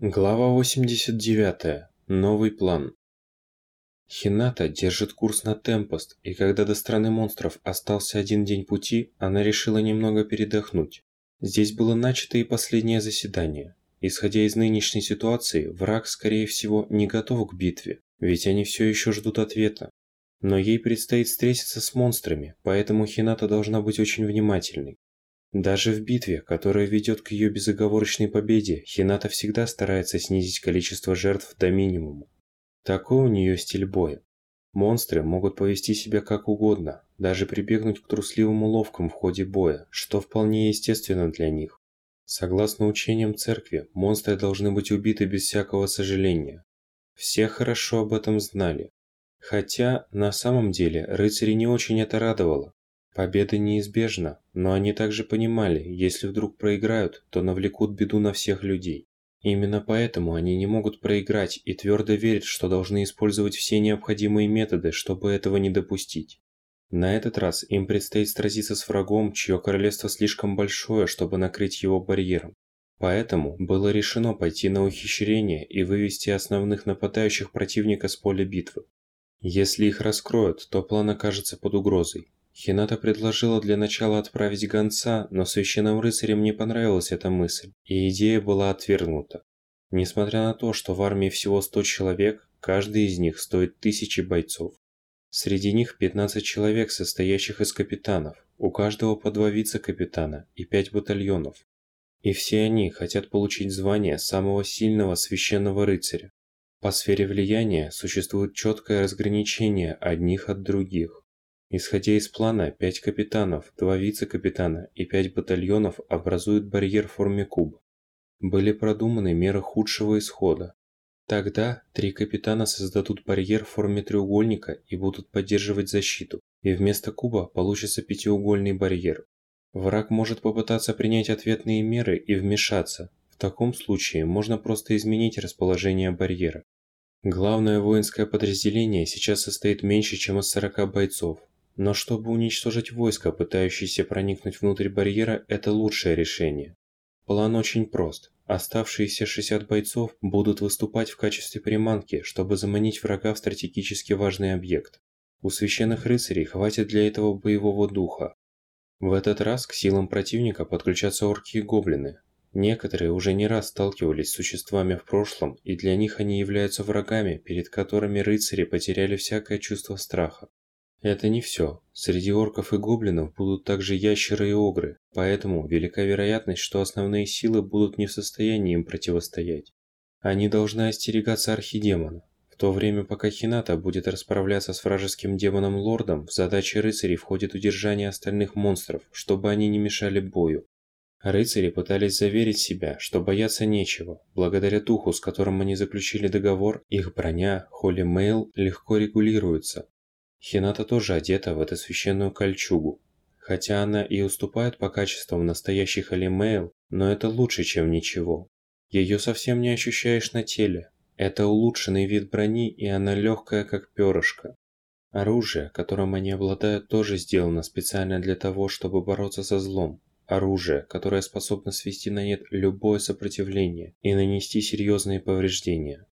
Глава 89. Новый план. Хината держит курс на Темпост, и когда до страны монстров остался один день пути, она решила немного передохнуть. Здесь было начато и последнее заседание. Исходя из нынешней ситуации, враг, скорее всего, не готов к битве, ведь они все еще ждут ответа. Но ей предстоит встретиться с монстрами, поэтому Хината должна быть очень внимательной. Даже в битве, которая ведет к ее безоговорочной победе, Хината всегда старается снизить количество жертв до минимума. Такой у нее стиль боя. Монстры могут повести себя как угодно, даже прибегнуть к трусливым уловкам в ходе боя, что вполне естественно для них. Согласно учениям церкви, монстры должны быть убиты без всякого сожаления. Все хорошо об этом знали. Хотя, на самом деле, рыцари не очень это радовало. Победа неизбежна, но они также понимали, если вдруг проиграют, то навлекут беду на всех людей. Именно поэтому они не могут проиграть и твердо верят, что должны использовать все необходимые методы, чтобы этого не допустить. На этот раз им предстоит сразиться с врагом, чье королевство слишком большое, чтобы накрыть его барьером. Поэтому было решено пойти на ухищрение и вывести основных нападающих противника с поля битвы. Если их раскроют, то план окажется под угрозой. Хината предложила для начала отправить гонца, но священным рыцарям не понравилась эта мысль, и идея была отвергнута. Несмотря на то, что в армии всего 100 человек, каждый из них стоит тысячи бойцов. Среди них 15 человек, состоящих из капитанов, у каждого по два вице-капитана и 5 батальонов. И все они хотят получить звание самого сильного священного рыцаря. По сфере влияния существует четкое разграничение одних от других. Исходя из плана, пять капитанов, два вице-капитана и пять батальонов образуют барьер в форме куба. Были продуманы меры худшего исхода. Тогда три капитана создадут барьер в форме треугольника и будут поддерживать защиту, и вместо куба получится пятиугольный барьер. Враг может попытаться принять ответные меры и вмешаться. В таком случае можно просто изменить расположение барьера. Главное воинское подразделение сейчас состоит меньше, чем из 40 бойцов, но чтобы уничтожить войско, пытающееся проникнуть внутрь барьера, это лучшее решение. План очень прост. Оставшиеся 60 бойцов будут выступать в качестве приманки, чтобы заманить врага в стратегически важный объект. У священных рыцарей хватит для этого боевого духа. В этот раз к силам противника подключатся орки и гоблины. Некоторые уже не раз сталкивались с существами в прошлом, и для них они являются врагами, перед которыми рыцари потеряли всякое чувство страха. Это не все. Среди орков и гоблинов будут также ящеры и огры, поэтому велика вероятность, что основные силы будут не в состоянии им противостоять. Они должны остерегаться архидемона. В то время, пока Хината будет расправляться с вражеским демоном-лордом, в задачи рыцарей входит удержание остальных монстров, чтобы они не мешали бою. Рыцари пытались заверить себя, что бояться нечего. Благодаря духу, с которым они заключили договор, их броня, Холли Мейл, легко регулируется, Хината тоже одета в эту священную кольчугу. Хотя она и уступает по качествам настоящих алимейл, но это лучше, чем ничего. Ее совсем не ощущаешь на теле. Это улучшенный вид брони, и она легкая, как перышко. Оружие, которым они обладают, тоже сделано специально для того, чтобы бороться со злом. Оружие, которое способно свести на нет любое сопротивление и нанести серьезные повреждения.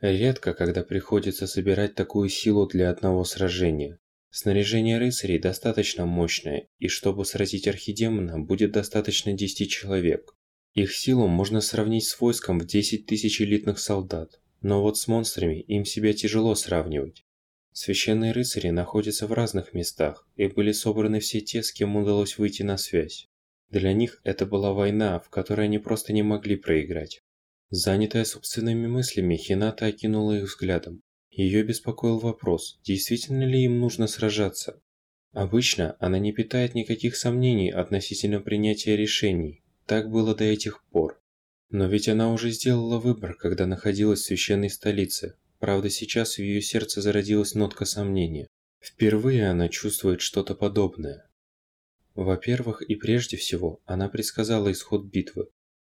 Редко, когда приходится собирать такую силу для одного сражения. Снаряжение рыцарей достаточно мощное, и чтобы сразить архидемона, будет достаточно 10 человек. Их силу можно сравнить с войском в 10 тысяч элитных солдат, но вот с монстрами им себя тяжело сравнивать. Священные рыцари находятся в разных местах, и были собраны все те, с кем удалось выйти на связь. Для них это была война, в которой они просто не могли проиграть. Занятая собственными мыслями, Хината окинула их взглядом. Ее беспокоил вопрос, действительно ли им нужно сражаться. Обычно она не питает никаких сомнений относительно принятия решений. Так было до этих пор. Но ведь она уже сделала выбор, когда находилась в священной столице. Правда, сейчас в ее сердце зародилась нотка сомнения. Впервые она чувствует что-то подобное. Во-первых и прежде всего, она предсказала исход битвы.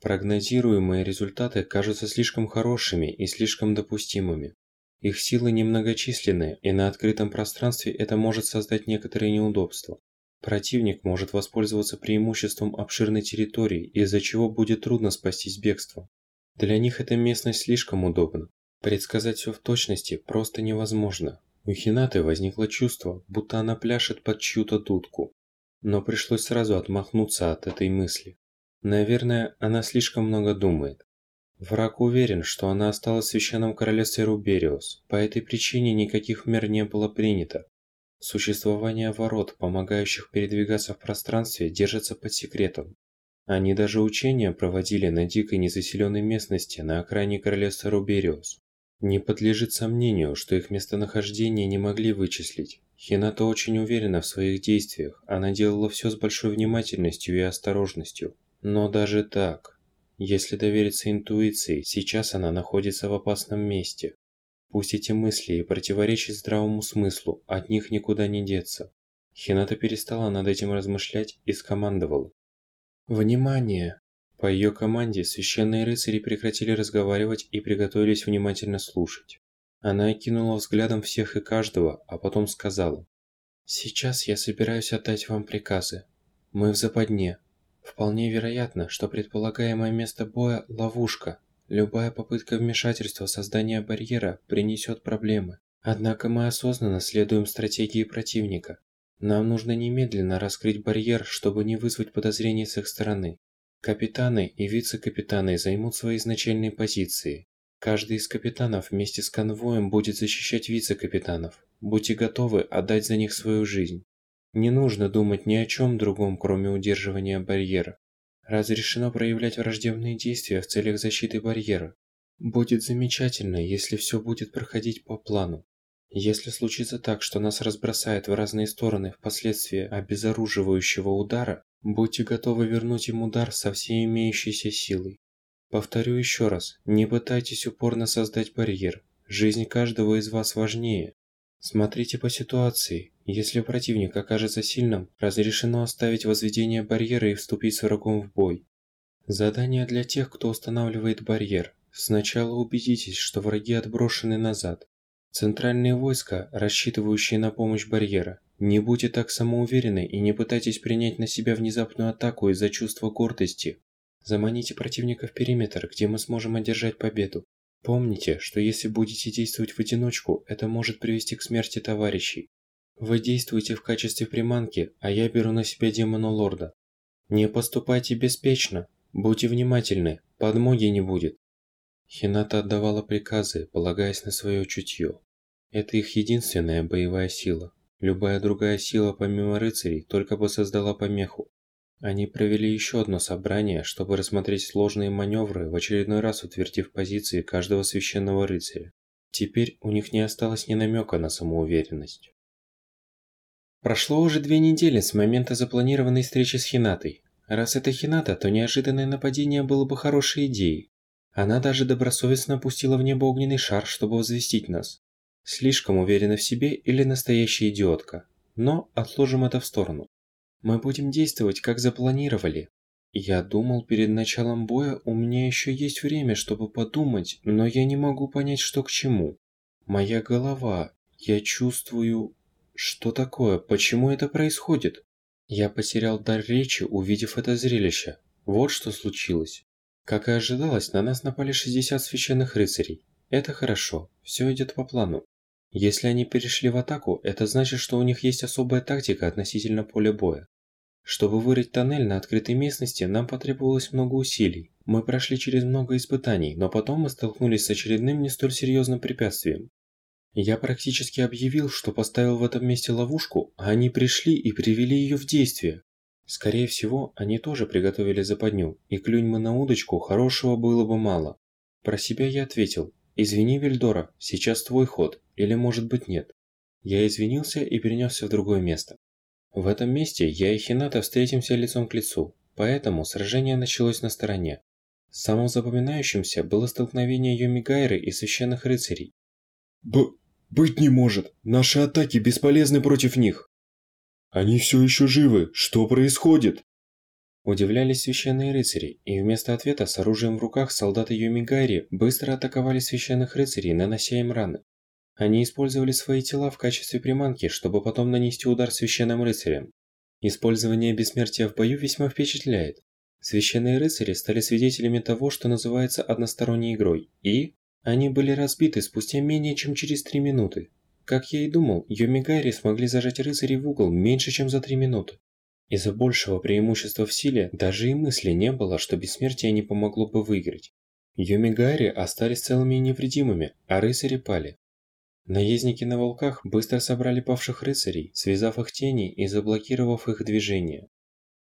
Прогнозируемые результаты кажутся слишком хорошими и слишком допустимыми. Их силы немногочисленны, и на открытом пространстве это может создать некоторые неудобства. Противник может воспользоваться преимуществом обширной территории, из-за чего будет трудно спастись бегством. Для них эта местность слишком удобна. Предсказать все в точности просто невозможно. У Хинаты возникло чувство, будто она пляшет под чью-то дудку. Но пришлось сразу отмахнуться от этой мысли. Наверное, она слишком много думает. Враг уверен, что она осталась в Священном Королевстве Рубериус. По этой причине никаких мер не было принято. Существование ворот, помогающих передвигаться в пространстве, держится под секретом. Они даже учения проводили на дикой незаселенной местности на окраине Королевства Рубериус. Не подлежит сомнению, что их местонахождение не могли вычислить. Хината очень уверена в своих действиях, она делала все с большой внимательностью и осторожностью. Но даже так, если довериться интуиции, сейчас она находится в опасном месте. Пусть эти мысли и противоречат здравому смыслу, от них никуда не деться. Хината перестала над этим размышлять и скомандовала. «Внимание!» По ее команде священные рыцари прекратили разговаривать и приготовились внимательно слушать. Она окинула взглядом всех и каждого, а потом сказала. «Сейчас я собираюсь отдать вам приказы. Мы в западне. Вполне вероятно, что предполагаемое место боя – ловушка. Любая попытка вмешательства в создание барьера принесет проблемы. Однако мы осознанно следуем стратегии противника. Нам нужно немедленно раскрыть барьер, чтобы не вызвать подозрений с их стороны. Капитаны и вице-капитаны займут свои изначальные позиции. Каждый из капитанов вместе с конвоем будет защищать вице-капитанов. Будьте готовы отдать за них свою жизнь. Не нужно думать ни о чем другом, кроме удерживания барьера. Разрешено проявлять враждебные действия в целях защиты барьера. Будет замечательно, если все будет проходить по плану. Если случится так, что нас разбросает в разные стороны впоследствии обезоруживающего удара, Будьте готовы вернуть им удар со всей имеющейся силой. Повторю еще раз, не пытайтесь упорно создать барьер. Жизнь каждого из вас важнее. Смотрите по ситуации. Если противник окажется сильным, разрешено оставить возведение барьера и вступить с врагом в бой. Задание для тех, кто устанавливает барьер. Сначала убедитесь, что враги отброшены назад. Центральные войска, рассчитывающие на помощь барьера, не будьте так самоуверены и не пытайтесь принять на себя внезапную атаку из-за чувства гордости. Заманите противника в периметр, где мы сможем одержать победу. Помните, что если будете действовать в одиночку, это может привести к смерти товарищей. Вы действуете в качестве приманки, а я беру на себя демона лорда. Не поступайте беспечно, будьте внимательны, подмоги не будет. Хината отдавала приказы, полагаясь на свое чутье. Это их единственная боевая сила. Любая другая сила помимо рыцарей только бы создала помеху. Они провели еще одно собрание, чтобы рассмотреть сложные маневры, в очередной раз утвердив позиции каждого священного рыцаря. Теперь у них не осталось ни намека на самоуверенность. Прошло уже две недели с момента запланированной встречи с Хинатой. Раз это Хината, то неожиданное нападение было бы хорошей идеей. Она даже добросовестно опустила в небо огненный шар, чтобы возвестить нас. Слишком уверена в себе или настоящая идиотка. Но отложим это в сторону. Мы будем действовать, как запланировали. Я думал, перед началом боя у меня еще есть время, чтобы подумать, но я не могу понять, что к чему. Моя голова, я чувствую... Что такое? Почему это происходит? Я потерял дар речи, увидев это зрелище. Вот что случилось. Как и ожидалось, на нас напали 60 священных рыцарей. Это хорошо, все идет по плану. Если они перешли в атаку, это значит, что у них есть особая тактика относительно поля боя. Чтобы вырыть тоннель на открытой местности, нам потребовалось много усилий. Мы прошли через много испытаний, но потом мы столкнулись с очередным не столь серьезным препятствием. Я практически объявил, что поставил в этом месте ловушку, а они пришли и привели ее в действие. Скорее всего, они тоже приготовили западню, и клюнь мы на удочку, хорошего было бы мало. Про себя я ответил, «Извини, Вильдора, сейчас твой ход, или может быть нет». Я извинился и перенесся в другое место. В этом месте я и Хината встретимся лицом к лицу, поэтому сражение началось на стороне. Самым запоминающимся было столкновение Йомигайры и священных рыцарей. Б... быть не может! Наши атаки бесполезны против них! Они все еще живы! Что происходит? Удивлялись священные рыцари, и вместо ответа с оружием в руках солдаты Юмигари быстро атаковали священных рыцарей, нанося им раны. Они использовали свои тела в качестве приманки, чтобы потом нанести удар священным рыцарям. Использование бессмертия в бою весьма впечатляет. Священные рыцари стали свидетелями того, что называется односторонней игрой, и они были разбиты спустя менее чем через три минуты. Как я и думал, Йомигари смогли зажать рыцарей в угол меньше, чем за три минуты. Из-за большего преимущества в силе даже и мысли не было, что бессмертие не помогло бы выиграть. Йомигари остались целыми и невредимыми, а рыцари пали. Наездники на волках быстро собрали павших рыцарей, связав их тени и заблокировав их движение.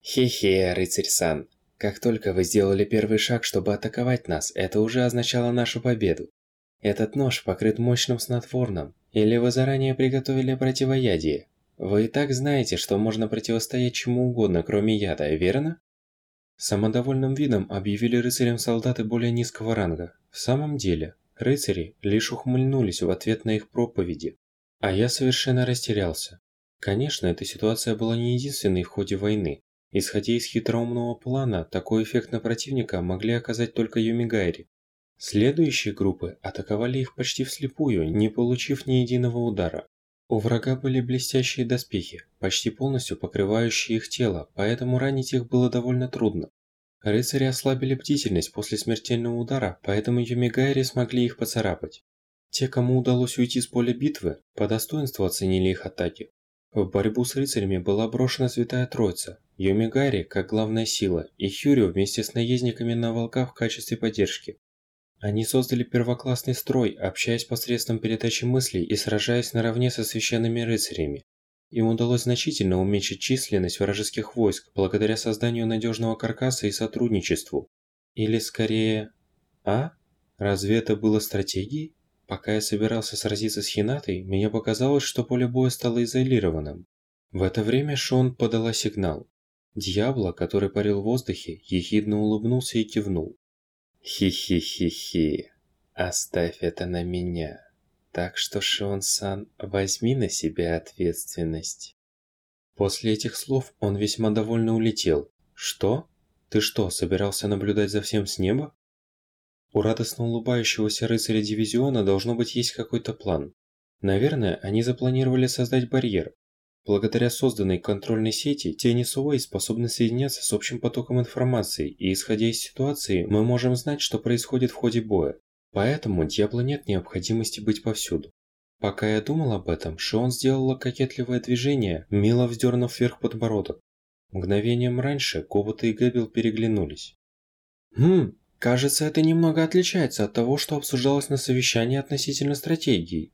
«Хе-хе, рыцарь-сан, как только вы сделали первый шаг, чтобы атаковать нас, это уже означало нашу победу. Этот нож покрыт мощным снотворным, или вы заранее приготовили противоядие. Вы и так знаете, что можно противостоять чему угодно, кроме яда, верно? Самодовольным видом объявили рыцарям солдаты более низкого ранга. В самом деле, рыцари лишь ухмыльнулись в ответ на их проповеди. А я совершенно растерялся. Конечно, эта ситуация была не единственной в ходе войны, Исходя из хитроумного плана, такой эффект на противника могли оказать только Юмигайри. Следующие группы атаковали их почти вслепую, не получив ни единого удара. У врага были блестящие доспехи, почти полностью покрывающие их тело, поэтому ранить их было довольно трудно. Рыцари ослабили бдительность после смертельного удара, поэтому Юмигайри смогли их поцарапать. Те, кому удалось уйти с поля битвы, по достоинству оценили их атаки. В борьбу с рыцарями была брошена Святая Троица, Йомигари как главная сила и Хюрю вместе с наездниками на волках в качестве поддержки. Они создали первоклассный строй, общаясь посредством передачи мыслей и сражаясь наравне со священными рыцарями. Им удалось значительно уменьшить численность вражеских войск благодаря созданию надежного каркаса и сотрудничеству. Или скорее... А? Разве это было стратегией? Пока я собирался сразиться с Хинатой, мне показалось, что поле боя стало изолированным. В это время Шон подала сигнал. Дьявола, который парил в воздухе, ехидно улыбнулся и кивнул. «Хи-хи-хи-хи, оставь это на меня. Так что, Шон-сан, возьми на себя ответственность». После этих слов он весьма довольно улетел. «Что? Ты что, собирался наблюдать за всем с неба?» У радостно улыбающегося рыцаря дивизиона должно быть есть какой-то план. Наверное, они запланировали создать барьер, Благодаря созданной контрольной сети, тени Суэй способны соединяться с общим потоком информации, и исходя из ситуации, мы можем знать, что происходит в ходе боя. Поэтому Дьябло нет необходимости быть повсюду. Пока я думал об этом, Шион сделала кокетливое движение, мило вздернув вверх подбородок. Мгновением раньше Кобота и Гэббел переглянулись. «Хм, кажется, это немного отличается от того, что обсуждалось на совещании относительно стратегии».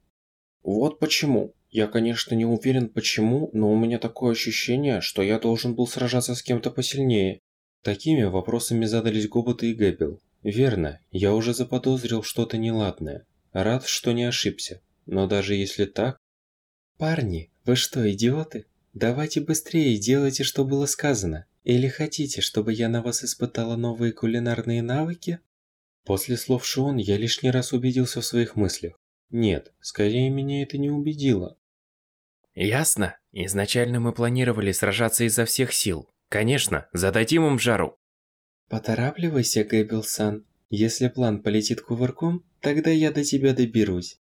«Вот почему. Я, конечно, не уверен почему, но у меня такое ощущение, что я должен был сражаться с кем-то посильнее. Такими вопросами задались Гобот и Гэббел. Верно, я уже заподозрил что-то неладное. Рад, что не ошибся. Но даже если так... Парни, вы что, идиоты? Давайте быстрее делайте, что было сказано. Или хотите, чтобы я на вас испытала новые кулинарные навыки? После слов Шон я лишний раз убедился в своих мыслях. Нет, скорее меня это не убедило. Ясно. Изначально мы планировали сражаться изо всех сил. Конечно, зададим им жару. Поторапливайся, Гэббелсан. Если план полетит кувырком, тогда я до тебя доберусь.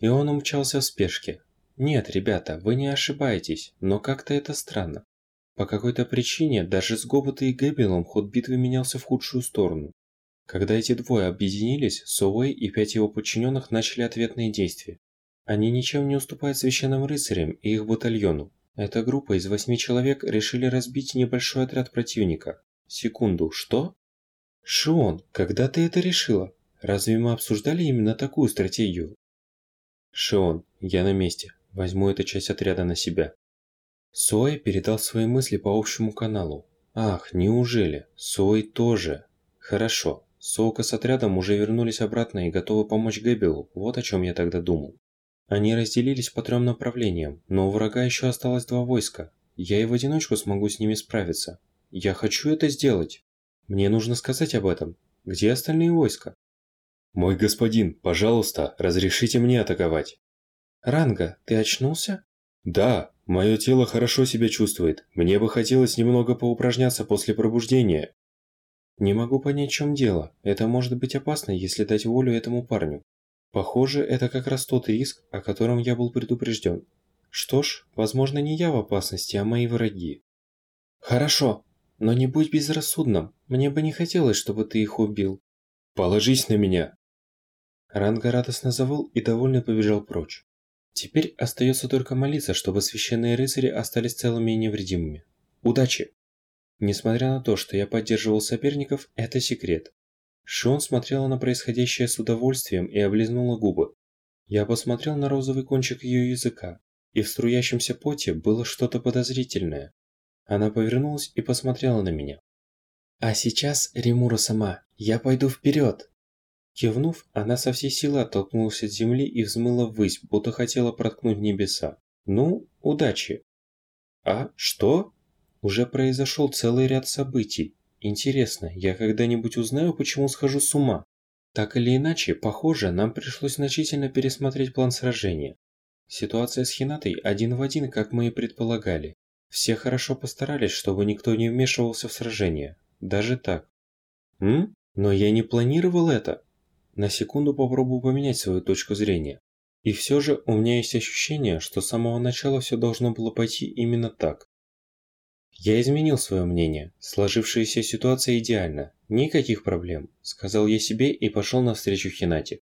И он умчался в спешке. Нет, ребята, вы не ошибаетесь, но как-то это странно. По какой-то причине даже с Гобота и Гэббелом ход битвы менялся в худшую сторону. Когда эти двое объединились, Соуэй и пять его подчиненных начали ответные действия. Они ничем не уступают священным рыцарям и их батальону. Эта группа из восьми человек решили разбить небольшой отряд противника. Секунду, что? Шион, когда ты это решила? Разве мы обсуждали именно такую стратегию? Шион, я на месте. Возьму эту часть отряда на себя. Сой передал свои мысли по общему каналу. Ах, неужели? Сой тоже. Хорошо. Соука с отрядом уже вернулись обратно и готовы помочь Гэббелу. Вот о чем я тогда думал. Они разделились по трем направлениям, но у врага еще осталось два войска. Я и в одиночку смогу с ними справиться. Я хочу это сделать. Мне нужно сказать об этом. Где остальные войска? Мой господин, пожалуйста, разрешите мне атаковать. Ранга, ты очнулся? Да, мое тело хорошо себя чувствует. Мне бы хотелось немного поупражняться после пробуждения. Не могу понять, в чем дело. Это может быть опасно, если дать волю этому парню. Похоже, это как раз тот риск, о котором я был предупрежден. Что ж, возможно, не я в опасности, а мои враги. Хорошо. Но не будь безрассудным. Мне бы не хотелось, чтобы ты их убил. Положись на меня. Ранга радостно завыл и довольно побежал прочь. Теперь остается только молиться, чтобы священные рыцари остались целыми и невредимыми. Удачи! Несмотря на то, что я поддерживал соперников, это секрет. Шон смотрела на происходящее с удовольствием и облизнула губы. Я посмотрел на розовый кончик ее языка, и в струящемся поте было что-то подозрительное. Она повернулась и посмотрела на меня. «А сейчас, Римура сама, я пойду вперед!» Кивнув, она со всей силы оттолкнулась от земли и взмыла ввысь, будто хотела проткнуть небеса. «Ну, удачи!» «А, что?» Уже произошел целый ряд событий. Интересно, я когда-нибудь узнаю, почему схожу с ума? Так или иначе, похоже, нам пришлось значительно пересмотреть план сражения. Ситуация с Хинатой один в один, как мы и предполагали. Все хорошо постарались, чтобы никто не вмешивался в сражение. Даже так. М? Но я не планировал это. На секунду попробую поменять свою точку зрения. И все же у меня есть ощущение, что с самого начала все должно было пойти именно так. Я изменил свое мнение. Сложившаяся ситуация идеальна. Никаких проблем, сказал я себе и пошел навстречу Хинате.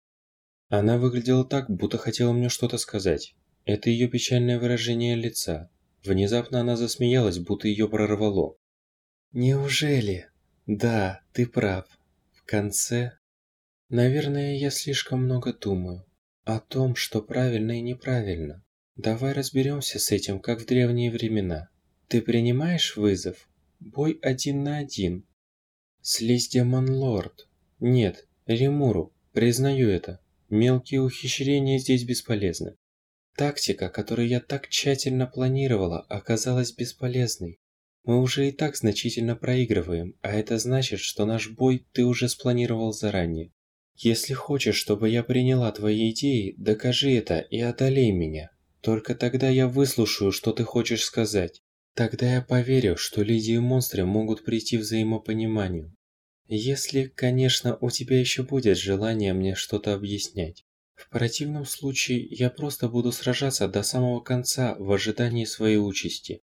Она выглядела так, будто хотела мне что-то сказать. Это ее печальное выражение лица. Внезапно она засмеялась, будто ее прорвало. Неужели? Да, ты прав. В конце... Наверное, я слишком много думаю. О том, что правильно и неправильно. Давай разберемся с этим, как в древние времена. Ты принимаешь вызов? Бой один на один. Слизь демон лорд. Нет, Римуру, признаю это. Мелкие ухищрения здесь бесполезны. Тактика, которую я так тщательно планировала, оказалась бесполезной. Мы уже и так значительно проигрываем, а это значит, что наш бой ты уже спланировал заранее. Если хочешь, чтобы я приняла твои идеи, докажи это и одолей меня. Только тогда я выслушаю, что ты хочешь сказать. Тогда я поверю, что люди и монстры могут прийти взаимопониманию. Если, конечно, у тебя еще будет желание мне что-то объяснять. В противном случае я просто буду сражаться до самого конца в ожидании своей участи.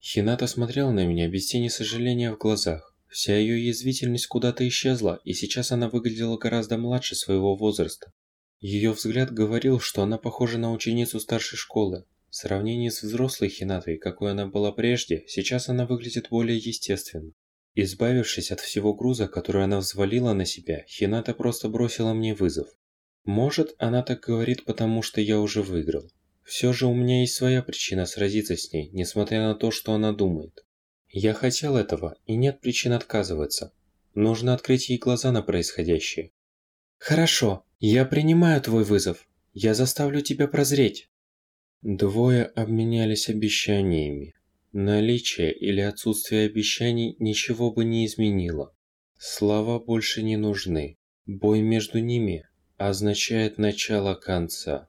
Хината смотрела на меня без тени сожаления в глазах. Вся ее язвительность куда-то исчезла, и сейчас она выглядела гораздо младше своего возраста. Ее взгляд говорил, что она похожа на ученицу старшей школы, в сравнении с взрослой Хинатой, какой она была прежде, сейчас она выглядит более естественно. Избавившись от всего груза, который она взвалила на себя, Хината просто бросила мне вызов. Может, она так говорит, потому что я уже выиграл. Все же у меня есть своя причина сразиться с ней, несмотря на то, что она думает. Я хотел этого, и нет причин отказываться. Нужно открыть ей глаза на происходящее. Хорошо, я принимаю твой вызов. Я заставлю тебя прозреть. Двое обменялись обещаниями. Наличие или отсутствие обещаний ничего бы не изменило. Слова больше не нужны. Бой между ними означает начало конца.